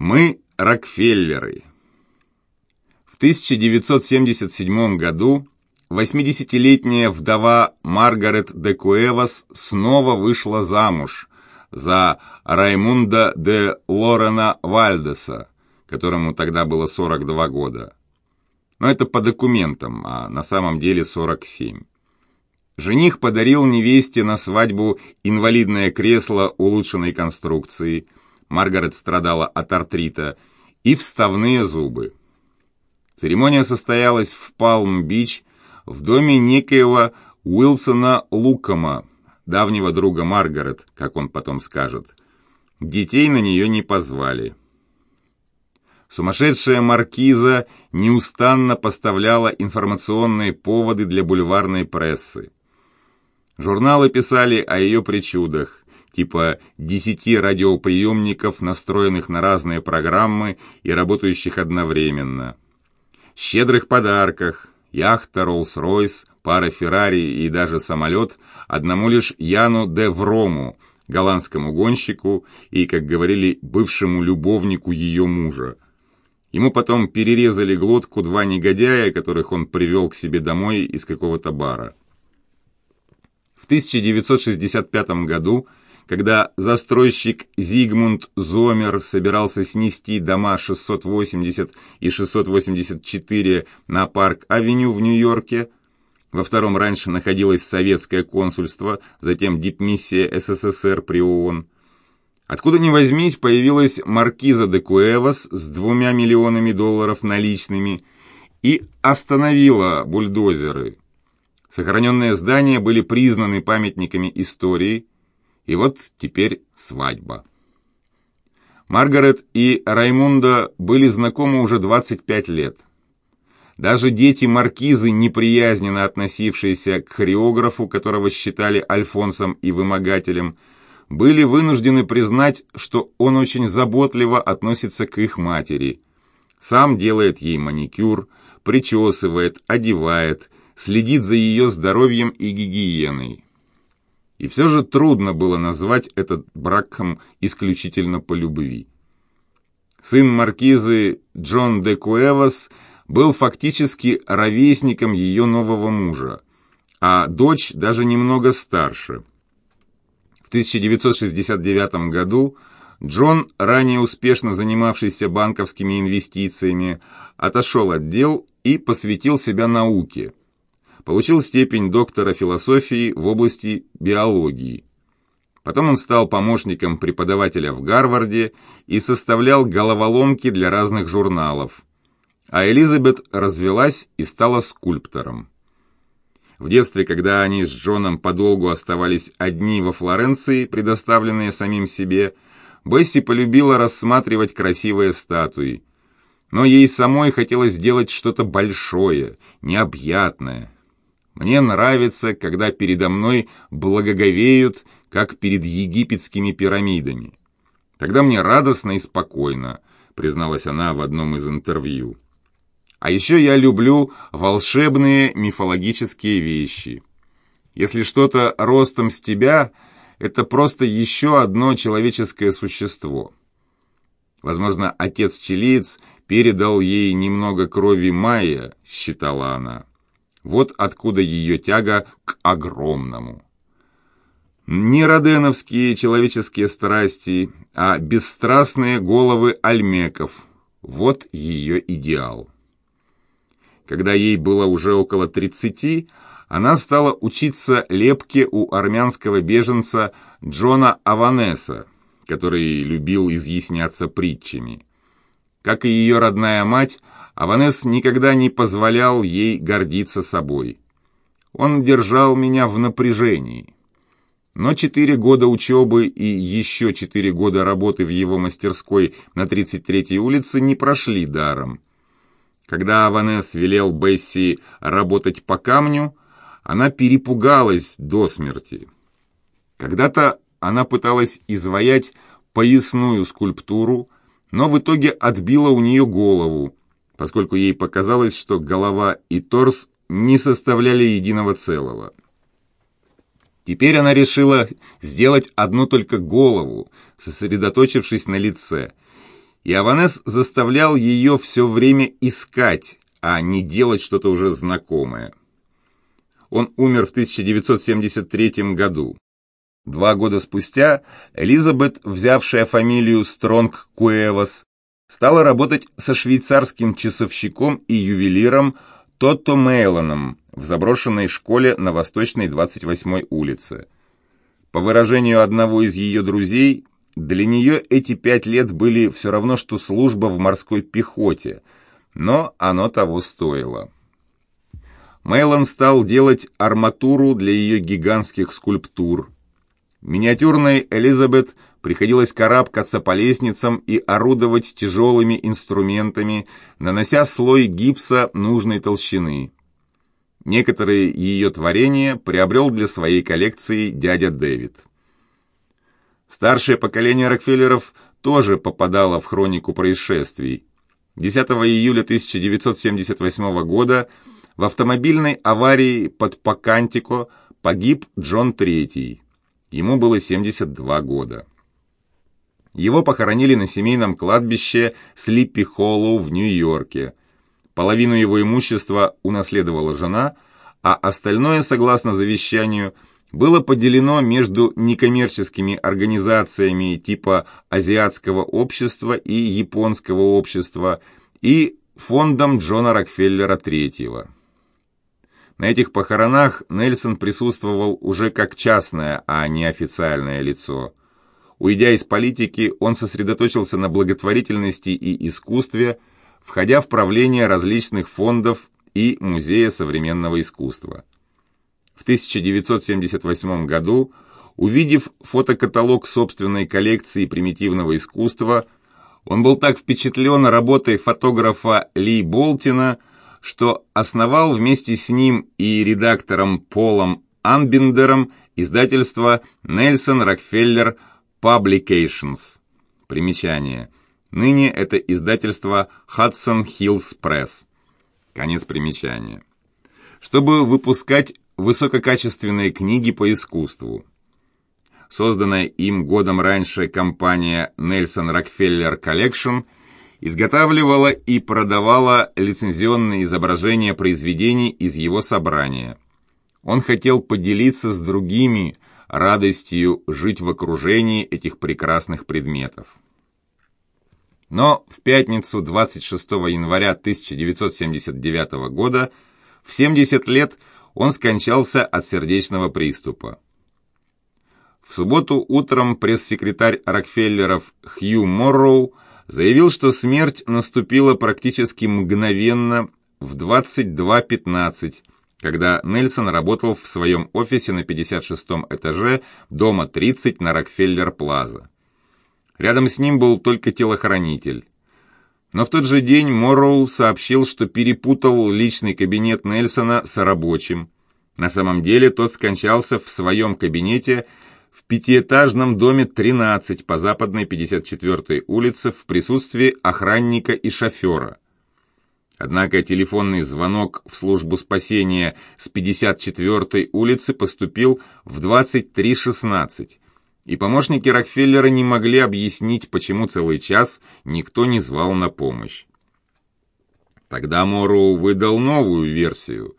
Мы Рокфеллеры. В 1977 году 80-летняя вдова Маргарет де Куэвас снова вышла замуж за Раймунда де Лорена Вальдеса, которому тогда было 42 года. Но это по документам, а на самом деле 47. Жених подарил невесте на свадьбу инвалидное кресло улучшенной конструкции, Маргарет страдала от артрита, и вставные зубы. Церемония состоялась в Палм-Бич в доме некоего Уилсона Лукома, давнего друга Маргарет, как он потом скажет. Детей на нее не позвали. Сумасшедшая маркиза неустанно поставляла информационные поводы для бульварной прессы. Журналы писали о ее причудах, типа десяти радиоприемников, настроенных на разные программы и работающих одновременно. Щедрых подарках, яхта Роллс-Ройс, пара Феррари и даже самолет одному лишь Яну де Врому, голландскому гонщику и, как говорили, бывшему любовнику ее мужа. Ему потом перерезали глотку два негодяя, которых он привел к себе домой из какого-то бара. В 1965 году когда застройщик Зигмунд Зомер собирался снести дома 680 и 684 на Парк-авеню в Нью-Йорке, во втором раньше находилось советское консульство, затем дипмиссия СССР при ООН. Откуда ни возьмись, появилась маркиза де Куэвас с двумя миллионами долларов наличными и остановила бульдозеры. Сохраненные здания были признаны памятниками истории, и вот теперь свадьба. Маргарет и Раймунда были знакомы уже 25 лет. Даже дети маркизы, неприязненно относившиеся к хореографу, которого считали альфонсом и вымогателем, были вынуждены признать, что он очень заботливо относится к их матери. Сам делает ей маникюр, причесывает, одевает, следит за ее здоровьем и гигиеной. И все же трудно было назвать этот браком исключительно по любви. Сын маркизы Джон де Куэвас был фактически ровесником ее нового мужа, а дочь даже немного старше. В 1969 году Джон, ранее успешно занимавшийся банковскими инвестициями, отошел от дел и посвятил себя науке – получил степень доктора философии в области биологии. Потом он стал помощником преподавателя в Гарварде и составлял головоломки для разных журналов. А Элизабет развелась и стала скульптором. В детстве, когда они с Джоном подолгу оставались одни во Флоренции, предоставленные самим себе, Бесси полюбила рассматривать красивые статуи. Но ей самой хотелось сделать что-то большое, необъятное, мне нравится, когда передо мной благоговеют, как перед египетскими пирамидами. Тогда мне радостно и спокойно, призналась она в одном из интервью. А еще я люблю волшебные мифологические вещи. Если что-то ростом с тебя, это просто еще одно человеческое существо. Возможно, отец-чилиец передал ей немного крови майя, считала она. Вот откуда ее тяга к огромному. Не роденовские человеческие страсти, а бесстрастные головы альмеков. Вот ее идеал. Когда ей было уже около 30, она стала учиться лепке у армянского беженца Джона Аванеса, который любил изъясняться притчами. Как и ее родная мать, Аванес никогда не позволял ей гордиться собой. Он держал меня в напряжении. Но четыре года учебы и еще четыре года работы в его мастерской на 33-й улице не прошли даром. Когда Аванес велел Бесси работать по камню, она перепугалась до смерти. Когда-то она пыталась изваять поясную скульптуру, но в итоге отбила у нее голову, поскольку ей показалось, что голова и торс не составляли единого целого. Теперь она решила сделать одну только голову, сосредоточившись на лице, и Аванес заставлял ее все время искать, а не делать что-то уже знакомое. Он умер в 1973 году. Два года спустя Элизабет, взявшая фамилию Стронг Куэвас, стала работать со швейцарским часовщиком и ювелиром Тотто Мейлоном в заброшенной школе на Восточной 28-й улице. По выражению одного из ее друзей, для нее эти пять лет были все равно, что служба в морской пехоте, но оно того стоило. Мейлон стал делать арматуру для ее гигантских скульптур. Миниатюрной Элизабет приходилось карабкаться по лестницам и орудовать тяжелыми инструментами, нанося слой гипса нужной толщины. Некоторые ее творения приобрел для своей коллекции дядя Дэвид. Старшее поколение Рокфеллеров тоже попадало в хронику происшествий. 10 июля 1978 года в автомобильной аварии под Покантико погиб Джон Третий. Ему было 72 года. Его похоронили на семейном кладбище Слиппи Холлоу в Нью-Йорке. Половину его имущества унаследовала жена, а остальное, согласно завещанию, было поделено между некоммерческими организациями типа Азиатского общества и Японского общества и фондом Джона Рокфеллера III. На этих похоронах Нельсон присутствовал уже как частное, а не официальное лицо. Уйдя из политики, он сосредоточился на благотворительности и искусстве, входя в правление различных фондов и Музея современного искусства. В 1978 году, увидев фотокаталог собственной коллекции примитивного искусства, он был так впечатлен работой фотографа Ли Болтина, что основал вместе с ним и редактором Полом Анбендером издательство «Нельсон Рокфеллер Publications». Примечание. Ныне это издательство Hudson Hills Press. Конец примечания. Чтобы выпускать высококачественные книги по искусству. Созданная им годом раньше компания Nelson Rockefeller Collection – изготавливала и продавала лицензионные изображения произведений из его собрания. Он хотел поделиться с другими радостью жить в окружении этих прекрасных предметов. Но в пятницу 26 января 1979 года в 70 лет он скончался от сердечного приступа. В субботу утром пресс-секретарь Рокфеллеров Хью Морроу заявил, что смерть наступила практически мгновенно в 22.15, когда Нельсон работал в своем офисе на 56-м этаже дома 30 на Рокфеллер-Плаза. Рядом с ним был только телохранитель. Но в тот же день Морроу сообщил, что перепутал личный кабинет Нельсона с рабочим. На самом деле тот скончался в своем кабинете в пятиэтажном доме 13 по западной 54-й улице в присутствии охранника и шофера. Однако телефонный звонок в службу спасения с 54-й улицы поступил в 23.16, и помощники Рокфеллера не могли объяснить, почему целый час никто не звал на помощь. Тогда Морроу выдал новую версию.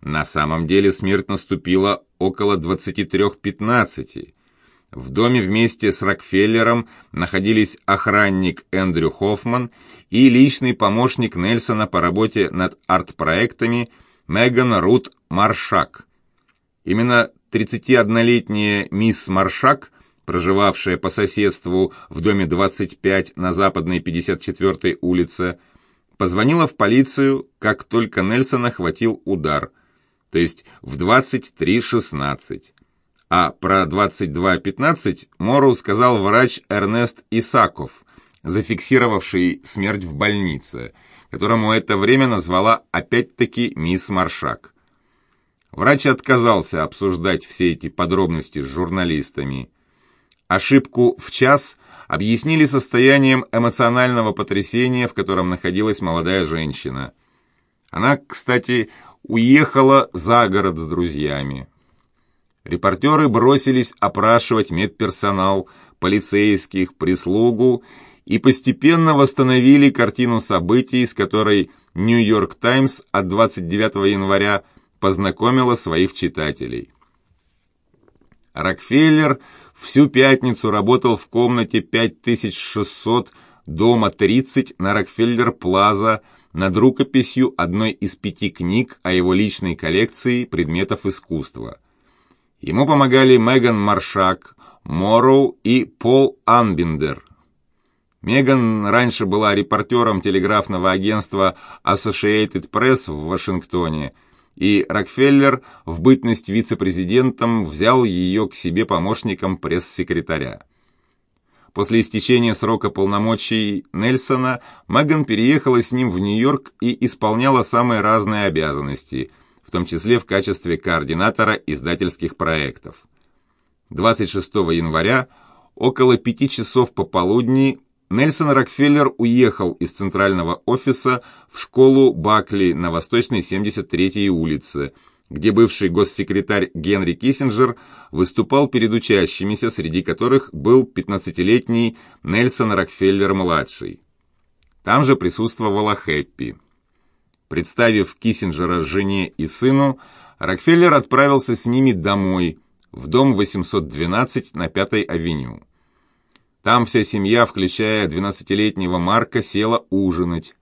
На самом деле смерть наступила около 23.15. В доме вместе с Рокфеллером находились охранник Эндрю Хоффман и личный помощник Нельсона по работе над арт-проектами Меган Рут Маршак. Именно 31-летняя мисс Маршак, проживавшая по соседству в доме 25 на западной 54-й улице, позвонила в полицию, как только Нельсона хватил удар, то есть в 23.16 а про 22.15 Мору сказал врач Эрнест Исаков, зафиксировавший смерть в больнице, которому это время назвала опять-таки мисс Маршак. Врач отказался обсуждать все эти подробности с журналистами. Ошибку в час объяснили состоянием эмоционального потрясения, в котором находилась молодая женщина. Она, кстати, уехала за город с друзьями. Репортеры бросились опрашивать медперсонал, полицейских, прислугу и постепенно восстановили картину событий, с которой «Нью-Йорк Таймс» от 29 января познакомила своих читателей. Рокфеллер всю пятницу работал в комнате 5600 дома 30 на Рокфеллер-Плаза над рукописью одной из пяти книг о его личной коллекции предметов искусства. Ему помогали Меган Маршак, Морроу и Пол Анбиндер. Меган раньше была репортером телеграфного агентства Associated Press в Вашингтоне, и Рокфеллер в бытность вице-президентом взял ее к себе помощником пресс-секретаря. После истечения срока полномочий Нельсона Меган переехала с ним в Нью-Йорк и исполняла самые разные обязанности, том числе в качестве координатора издательских проектов. 26 января около пяти часов пополудни Нельсон Рокфеллер уехал из центрального офиса в школу Бакли на Восточной 73-й улице, где бывший госсекретарь Генри Киссинджер выступал перед учащимися, среди которых был 15-летний Нельсон Рокфеллер-младший. Там же присутствовала Хэппи. Представив Киссинджера жене и сыну, Рокфеллер отправился с ними домой, в дом 812 на Пятой авеню. Там вся семья, включая 12-летнего Марка, села ужинать.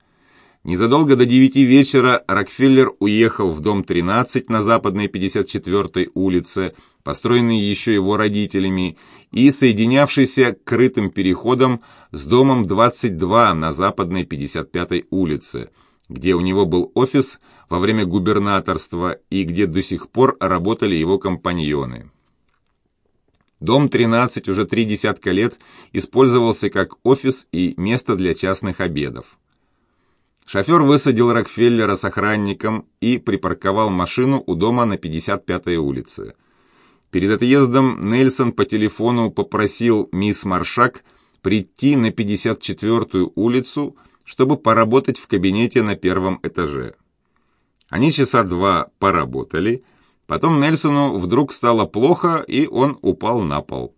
Незадолго до 9 вечера Рокфеллер уехал в дом 13 на западной 54-й улице, построенный еще его родителями, и соединявшийся крытым переходом с домом 22 на западной 55-й улице, где у него был офис во время губернаторства и где до сих пор работали его компаньоны. Дом 13 уже три десятка лет использовался как офис и место для частных обедов. Шофер высадил Рокфеллера с охранником и припарковал машину у дома на 55-й улице. Перед отъездом Нельсон по телефону попросил мисс Маршак прийти на 54-ю улицу, чтобы поработать в кабинете на первом этаже. Они часа два поработали, Потом Нельсону вдруг стало плохо, и он упал на пол.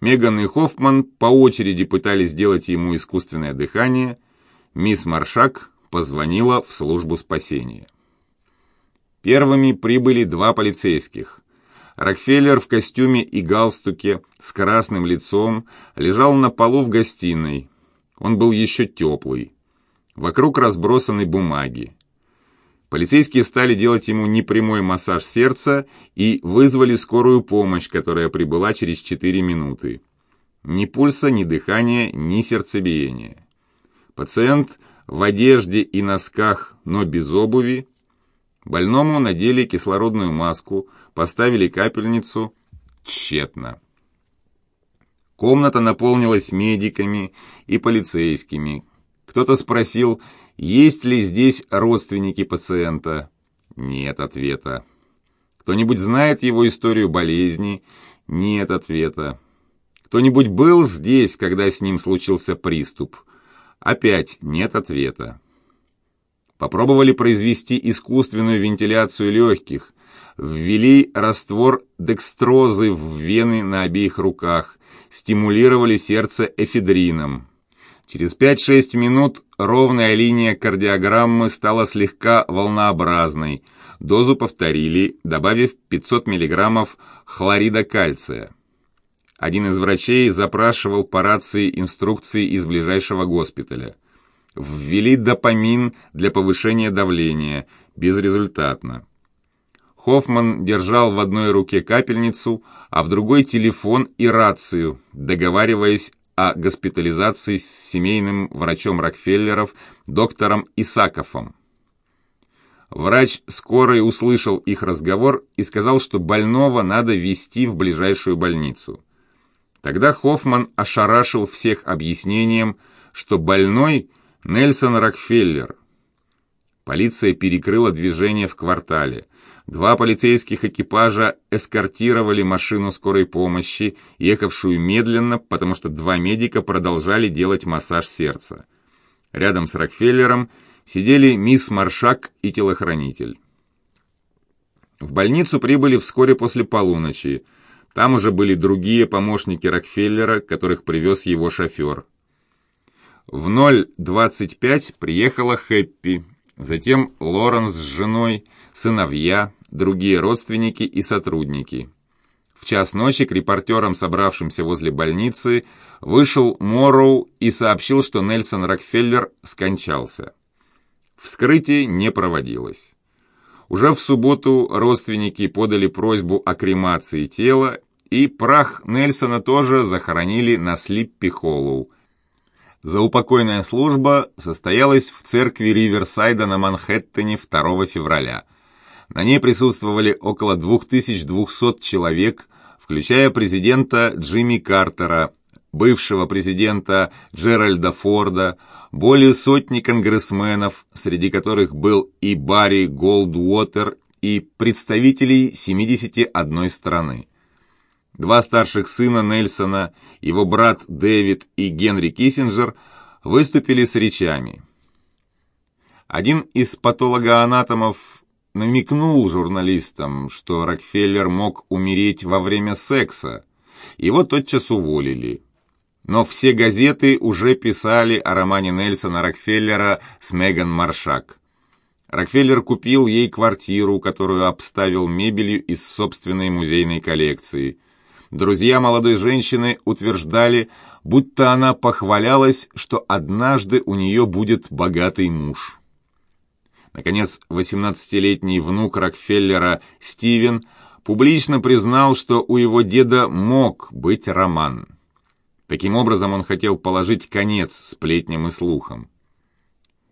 Меган и Хоффман по очереди пытались сделать ему искусственное дыхание. Мисс Маршак позвонила в службу спасения. Первыми прибыли два полицейских. Рокфеллер в костюме и галстуке с красным лицом лежал на полу в гостиной. Он был еще теплый. Вокруг разбросаны бумаги. Полицейские стали делать ему непрямой массаж сердца и вызвали скорую помощь, которая прибыла через 4 минуты. Ни пульса, ни дыхания, ни сердцебиения. Пациент в одежде и носках, но без обуви. Больному надели кислородную маску, поставили капельницу. Тщетно. Комната наполнилась медиками и полицейскими. Кто-то спросил, есть ли здесь родственники пациента? Нет ответа. Кто-нибудь знает его историю болезни? Нет ответа. Кто-нибудь был здесь, когда с ним случился приступ? Опять нет ответа. Попробовали произвести искусственную вентиляцию легких. Ввели раствор декстрозы в вены на обеих руках. Стимулировали сердце эфедрином. Через 5-6 минут ровная линия кардиограммы стала слегка волнообразной. Дозу повторили, добавив 500 мг хлорида кальция. Один из врачей запрашивал по рации инструкции из ближайшего госпиталя. Ввели допамин для повышения давления, безрезультатно. Хоффман держал в одной руке капельницу, а в другой телефон и рацию, договариваясь о госпитализации с семейным врачом Рокфеллеров, доктором Исаковым. Врач скорой услышал их разговор и сказал, что больного надо везти в ближайшую больницу. Тогда Хоффман ошарашил всех объяснением, что больной Нельсон Рокфеллер. Полиция перекрыла движение в квартале. Два полицейских экипажа эскортировали машину скорой помощи, ехавшую медленно, потому что два медика продолжали делать массаж сердца. Рядом с Рокфеллером сидели мисс Маршак и телохранитель. В больницу прибыли вскоре после полуночи. Там уже были другие помощники Рокфеллера, которых привез его шофер. В 0.25 приехала Хэппи, затем Лоренс с женой, сыновья, другие родственники и сотрудники. В час ночи к репортерам, собравшимся возле больницы, вышел Морроу и сообщил, что Нельсон Рокфеллер скончался. Вскрытие не проводилось. Уже в субботу родственники подали просьбу о кремации тела, и прах Нельсона тоже захоронили на Слиппи Холлоу. Заупокойная служба состоялась в церкви Риверсайда на Манхэттене 2 февраля. На ней присутствовали около 2200 человек, включая президента Джимми Картера, бывшего президента Джеральда Форда, более сотни конгрессменов, среди которых был и Барри Голдуотер, и представителей 71 страны. Два старших сына Нельсона, его брат Дэвид и Генри Киссинджер выступили с речами. Один из патологоанатомов намекнул журналистам, что Рокфеллер мог умереть во время секса. Его тотчас уволили. Но все газеты уже писали о романе Нельсона Рокфеллера с Меган Маршак. Рокфеллер купил ей квартиру, которую обставил мебелью из собственной музейной коллекции. Друзья молодой женщины утверждали, будто она похвалялась, что однажды у нее будет богатый муж. Наконец, 18-летний внук Рокфеллера Стивен публично признал, что у его деда мог быть роман. Таким образом, он хотел положить конец сплетням и слухам.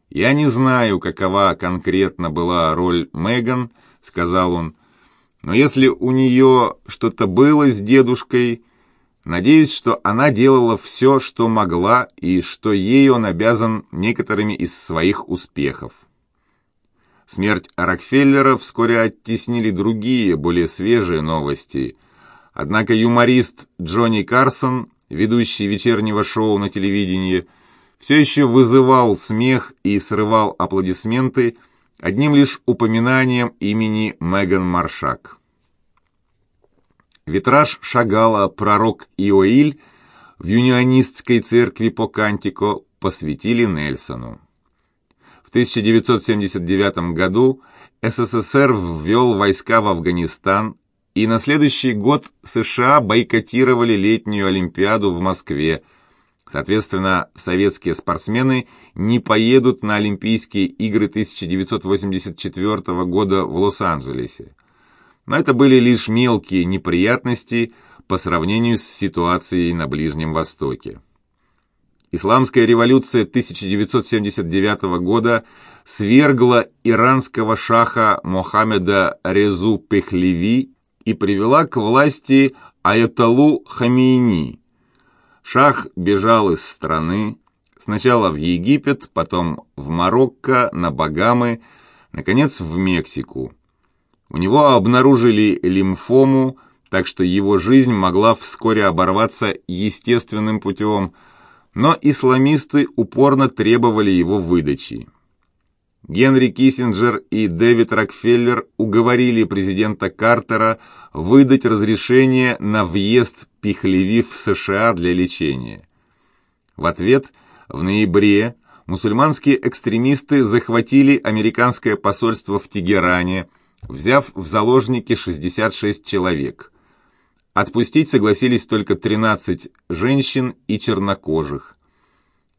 «Я не знаю, какова конкретно была роль Меган», — сказал он, «но если у нее что-то было с дедушкой, надеюсь, что она делала все, что могла, и что ей он обязан некоторыми из своих успехов». Смерть Рокфеллера вскоре оттеснили другие, более свежие новости. Однако юморист Джонни Карсон ведущий вечернего шоу на телевидении, все еще вызывал смех и срывал аплодисменты одним лишь упоминанием имени Меган Маршак. Витраж Шагала «Пророк Иоиль» в юнионистской церкви по Кантико посвятили Нельсону. В 1979 году СССР ввел войска в Афганистан и на следующий год США бойкотировали летнюю Олимпиаду в Москве. Соответственно, советские спортсмены не поедут на Олимпийские игры 1984 года в Лос-Анджелесе. Но это были лишь мелкие неприятности по сравнению с ситуацией на Ближнем Востоке. Исламская революция 1979 года свергла иранского шаха Мохаммеда Резу Пехлеви и привела к власти Аятолу Хамейни. Шах бежал из страны, сначала в Египет, потом в Марокко, на Багамы, наконец в Мексику. У него обнаружили лимфому, так что его жизнь могла вскоре оборваться естественным путем, но исламисты упорно требовали его выдачи. Генри Киссинджер и Дэвид Рокфеллер уговорили президента Картера выдать разрешение на въезд Пихлеви в США для лечения. В ответ в ноябре мусульманские экстремисты захватили американское посольство в Тегеране, взяв в заложники 66 человек. Отпустить согласились только 13 женщин и чернокожих.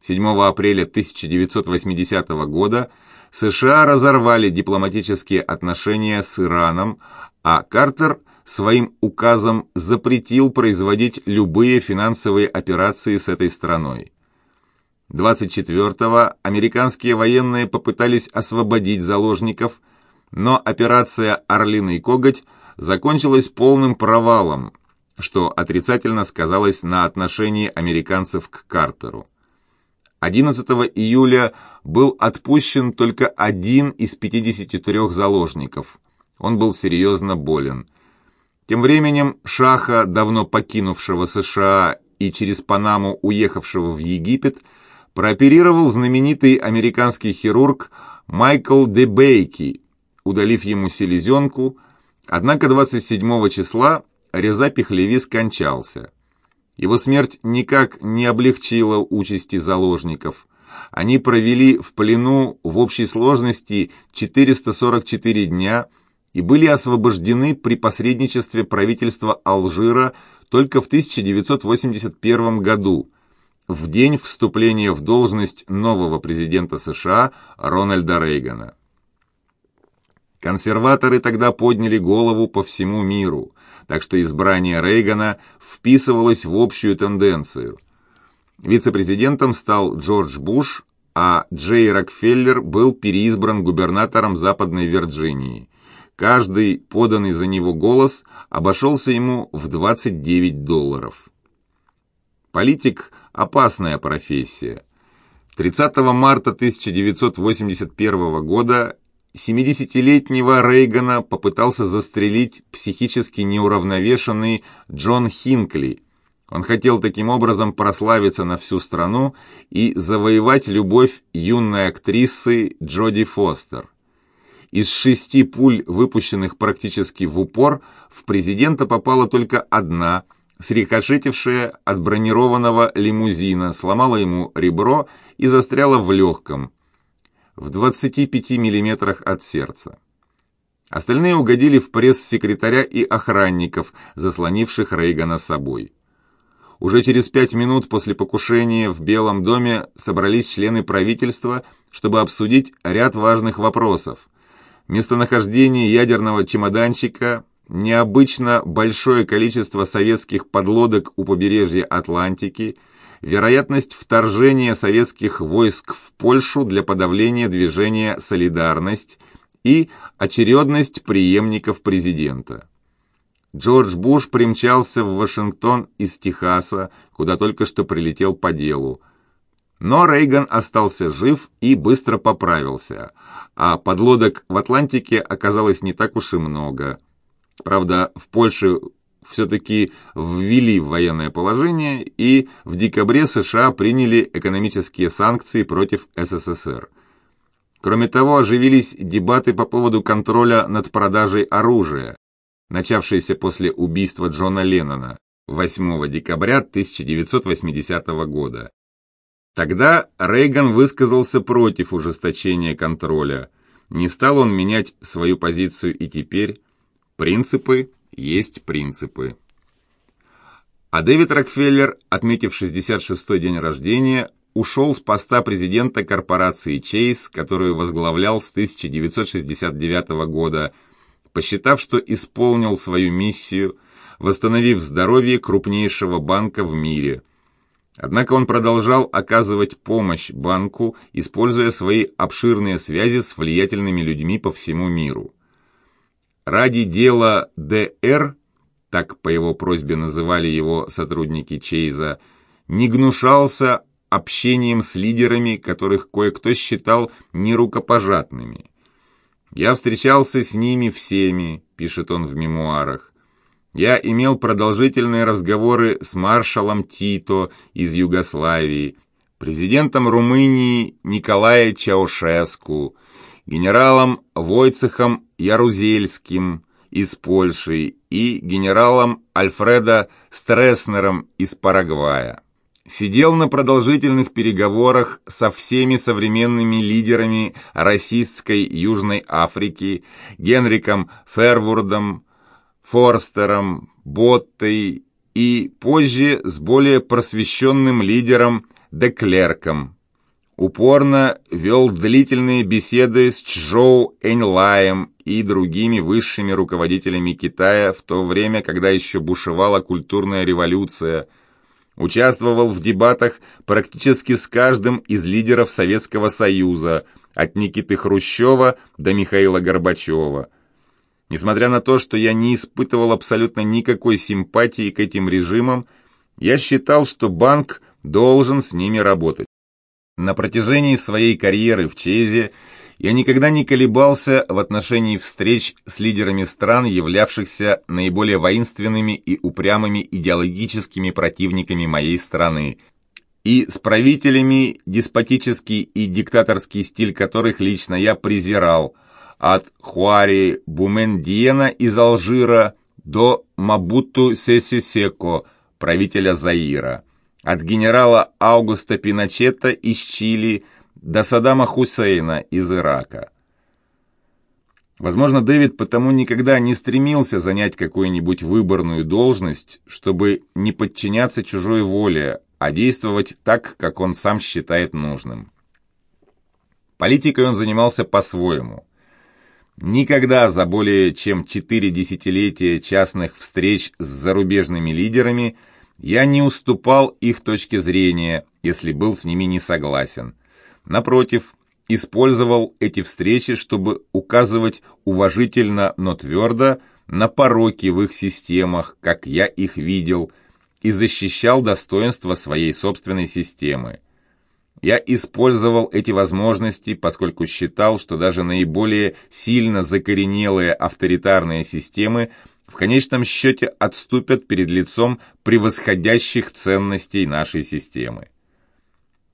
7 апреля 1980 года США разорвали дипломатические отношения с Ираном, а Картер своим указом запретил производить любые финансовые операции с этой страной. 24-го американские военные попытались освободить заложников, но операция «Орлиный коготь» закончилась полным провалом, что отрицательно сказалось на отношении американцев к Картеру. 11 июля был отпущен только один из 53 заложников. Он был серьезно болен. Тем временем Шаха, давно покинувшего США и через Панаму уехавшего в Египет, прооперировал знаменитый американский хирург Майкл Дебейки, удалив ему селезенку, однако 27 числа Реза Пехлеви скончался. Его смерть никак не облегчила участи заложников. Они провели в плену в общей сложности 444 дня и были освобождены при посредничестве правительства Алжира только в 1981 году, в день вступления в должность нового президента США Рональда Рейгана. Консерваторы тогда подняли голову по всему миру, так что избрание Рейгана вписывалось в общую тенденцию. Вице-президентом стал Джордж Буш, а Джей Рокфеллер был переизбран губернатором Западной Вирджинии. Каждый поданный за него голос обошелся ему в 29 долларов. Политик – опасная профессия. 30 марта 1981 года 70-летнего Рейгана попытался застрелить психически неуравновешенный Джон Хинкли. Он хотел таким образом прославиться на всю страну и завоевать любовь юной актрисы Джоди Фостер. Из шести пуль, выпущенных практически в упор, в президента попала только одна, срикошетившая от бронированного лимузина, сломала ему ребро и застряла в легком – в 25 миллиметрах от сердца. Остальные угодили в пресс-секретаря и охранников, заслонивших Рейгана собой. Уже через пять минут после покушения в Белом доме собрались члены правительства, чтобы обсудить ряд важных вопросов. Местонахождение ядерного чемоданчика, необычно большое количество советских подлодок у побережья Атлантики – вероятность вторжения советских войск в Польшу для подавления движения «Солидарность» и очередность преемников президента. Джордж Буш примчался в Вашингтон из Техаса, куда только что прилетел по делу. Но Рейган остался жив и быстро поправился, а подлодок в Атлантике оказалось не так уж и много. Правда, в Польше все-таки ввели военное положение и в декабре США приняли экономические санкции против СССР. Кроме того, оживились дебаты по поводу контроля над продажей оружия, начавшиеся после убийства Джона Леннона 8 декабря 1980 года. Тогда Рейган высказался против ужесточения контроля. Не стал он менять свою позицию и теперь. Принципы есть принципы. А Дэвид Рокфеллер, отметив 66-й день рождения, ушел с поста президента корпорации Chase, которую возглавлял с 1969 года, посчитав, что исполнил свою миссию, восстановив здоровье крупнейшего банка в мире. Однако он продолжал оказывать помощь банку, используя свои обширные связи с влиятельными людьми по всему миру. Ради дела ДР, так по его просьбе называли его сотрудники Чейза, не гнушался общением с лидерами, которых кое-кто считал нерукопожатными. «Я встречался с ними всеми», — пишет он в мемуарах. «Я имел продолжительные разговоры с маршалом Тито из Югославии, президентом Румынии Николая Чаушеску, генералом Войцехом Ярузельским из Польши и генералом Альфредо Стресснером из Парагвая. Сидел на продолжительных переговорах со всеми современными лидерами расистской Южной Африки, Генриком Фервурдом, Форстером, Боттой и позже с более просвещенным лидером Деклерком упорно вел длительные беседы с Чжоу Эньлаем и другими высшими руководителями Китая в то время, когда еще бушевала культурная революция, участвовал в дебатах практически с каждым из лидеров Советского Союза, от Никиты Хрущева до Михаила Горбачева. Несмотря на то, что я не испытывал абсолютно никакой симпатии к этим режимам, я считал, что банк должен с ними работать. На протяжении своей карьеры в Чезе я никогда не колебался в отношении встреч с лидерами стран, являвшихся наиболее воинственными и упрямыми идеологическими противниками моей страны, и с правителями, деспотический и диктаторский стиль которых лично я презирал, от Хуари Бумендиена из Алжира до Мабуту Сесисеко, правителя Заира от генерала Аугуста Пиночета из Чили до Саддама Хусейна из Ирака. Возможно, Дэвид потому никогда не стремился занять какую-нибудь выборную должность, чтобы не подчиняться чужой воле, а действовать так, как он сам считает нужным. Политикой он занимался по-своему. Никогда за более чем четыре десятилетия частных встреч с зарубежными лидерами я не уступал их точке зрения, если был с ними не согласен. Напротив, использовал эти встречи, чтобы указывать уважительно, но твердо на пороки в их системах, как я их видел, и защищал достоинство своей собственной системы. Я использовал эти возможности, поскольку считал, что даже наиболее сильно закоренелые авторитарные системы в конечном счете отступят перед лицом превосходящих ценностей нашей системы.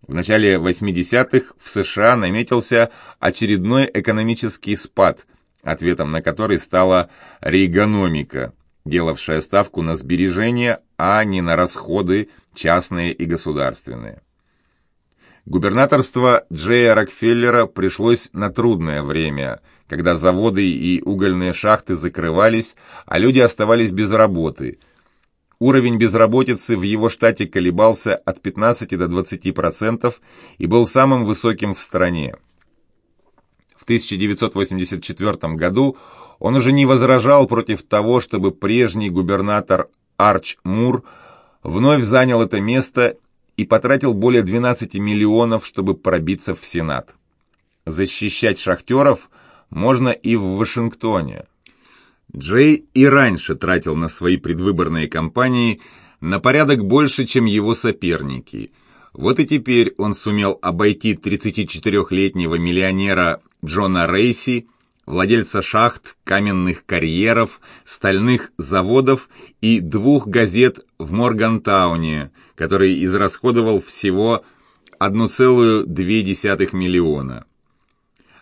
В начале 80-х в США наметился очередной экономический спад, ответом на который стала рейгономика, делавшая ставку на сбережения, а не на расходы частные и государственные. Губернаторство Джея Рокфеллера пришлось на трудное время, когда заводы и угольные шахты закрывались, а люди оставались без работы – Уровень безработицы в его штате колебался от 15 до 20% и был самым высоким в стране. В 1984 году он уже не возражал против того, чтобы прежний губернатор Арч Мур вновь занял это место и потратил более 12 миллионов, чтобы пробиться в Сенат. Защищать шахтеров можно и в Вашингтоне. Джей и раньше тратил на свои предвыборные кампании на порядок больше, чем его соперники. Вот и теперь он сумел обойти 34-летнего миллионера Джона Рейси, владельца шахт, каменных карьеров, стальных заводов и двух газет в Моргантауне, который израсходовал всего 1,2 миллиона.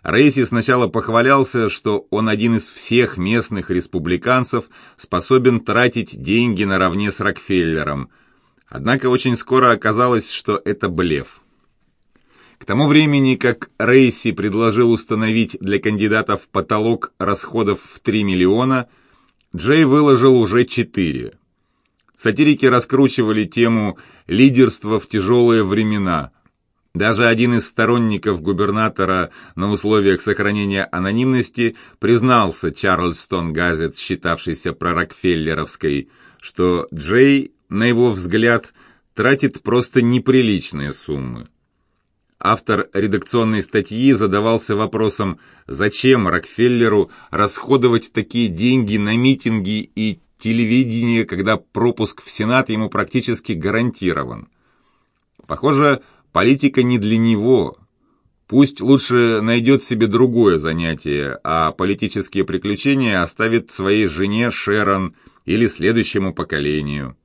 Рейси сначала похвалялся, что он один из всех местных республиканцев, способен тратить деньги наравне с Рокфеллером. Однако очень скоро оказалось, что это блеф. К тому времени, как Рейси предложил установить для кандидатов потолок расходов в 3 миллиона, Джей выложил уже 4. Сатирики раскручивали тему «Лидерство в тяжелые времена», даже один из сторонников губернатора на условиях сохранения анонимности признался Чарльстон Газет, считавшийся пророкфеллеровской, что Джей, на его взгляд, тратит просто неприличные суммы. Автор редакционной статьи задавался вопросом, зачем Рокфеллеру расходовать такие деньги на митинги и телевидение, когда пропуск в Сенат ему практически гарантирован. Похоже, Политика не для него. Пусть лучше найдет себе другое занятие, а политические приключения оставит своей жене Шерон или следующему поколению.